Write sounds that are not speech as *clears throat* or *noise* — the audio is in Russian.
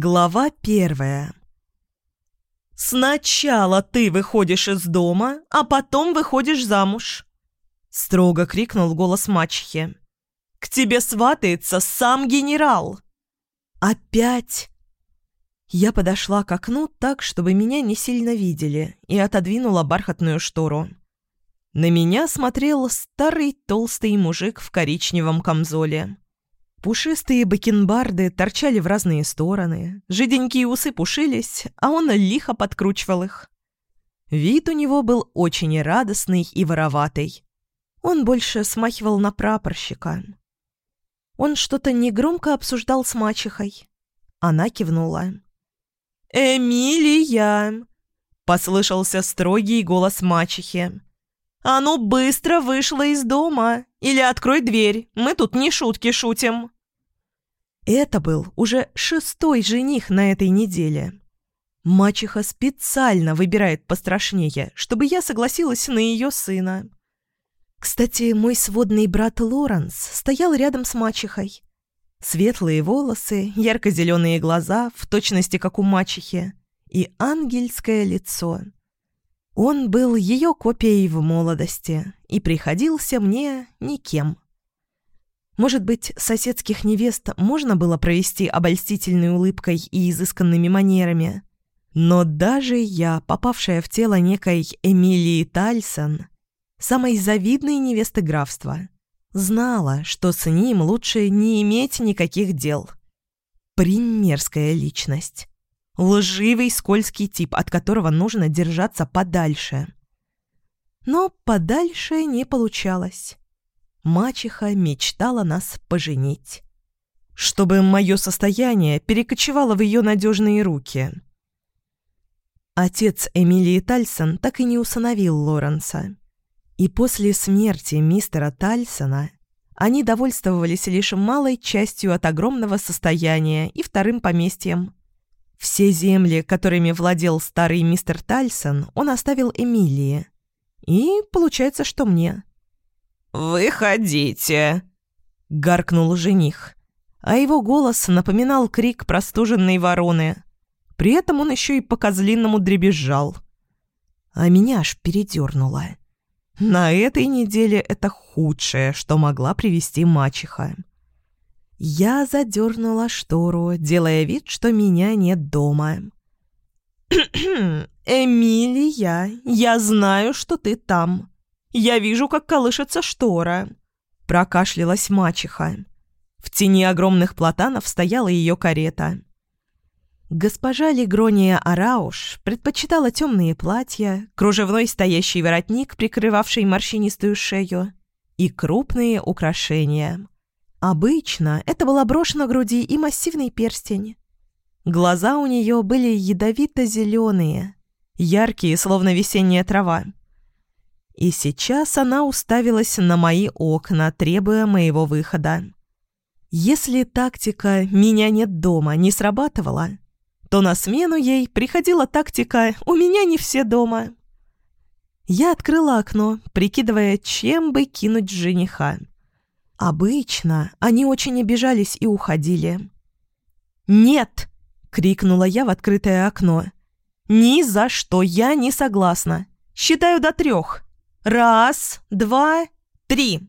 Глава первая. «Сначала ты выходишь из дома, а потом выходишь замуж!» Строго крикнул голос мачехи. «К тебе сватается сам генерал!» «Опять?» Я подошла к окну так, чтобы меня не сильно видели, и отодвинула бархатную штору. На меня смотрел старый толстый мужик в коричневом камзоле. Пушистые бакенбарды торчали в разные стороны, жиденькие усы пушились, а он лихо подкручивал их. Вид у него был очень радостный и вороватый. Он больше смахивал на прапорщика. Он что-то негромко обсуждал с мачехой. Она кивнула. «Эмилия!» — послышался строгий голос мачехи. «А ну быстро вышла из дома! Или открой дверь, мы тут не шутки шутим!» Это был уже шестой жених на этой неделе. Мачеха специально выбирает пострашнее, чтобы я согласилась на ее сына. Кстати, мой сводный брат Лоренс стоял рядом с мачехой. Светлые волосы, ярко-зеленые глаза, в точности как у мачехи, и ангельское лицо. Он был ее копией в молодости и приходился мне никем. Может быть, соседских невест можно было провести обольстительной улыбкой и изысканными манерами. Но даже я, попавшая в тело некой Эмилии Тальсон, самой завидной невесты графства, знала, что с ним лучше не иметь никаких дел. Примерская личность. Лживый, скользкий тип, от которого нужно держаться подальше. Но подальше не получалось мачеха мечтала нас поженить. Чтобы мое состояние перекочевало в ее надежные руки. Отец Эмилии Тальсон так и не усыновил Лоренса. И после смерти мистера Тальсона они довольствовались лишь малой частью от огромного состояния и вторым поместьем. Все земли, которыми владел старый мистер Тальсон, он оставил Эмилии. И получается, что мне – «Выходите!» — гаркнул жених. А его голос напоминал крик простуженной вороны. При этом он еще и по-козлиному дребезжал. А меня аж передернуло. На этой неделе это худшее, что могла привести мачеха. Я задернула штору, делая вид, что меня нет дома. *clears throat* «Эмилия, я знаю, что ты там. Я вижу, как колышется штора», — прокашлялась мачеха. В тени огромных платанов стояла ее карета. Госпожа Легрония Арауш предпочитала темные платья, кружевной стоящий воротник, прикрывавший морщинистую шею, и крупные украшения. Обычно это была брошь на груди и массивный перстень. Глаза у нее были ядовито-зеленые, яркие, словно весенняя трава. И сейчас она уставилась на мои окна, требуя моего выхода. Если тактика «меня нет дома» не срабатывала, то на смену ей приходила тактика «у меня не все дома». Я открыла окно, прикидывая, чем бы кинуть жениха. Обычно они очень обижались и уходили. «Нет!» — крикнула я в открытое окно. «Ни за что я не согласна. Считаю до трех. Раз, два, три.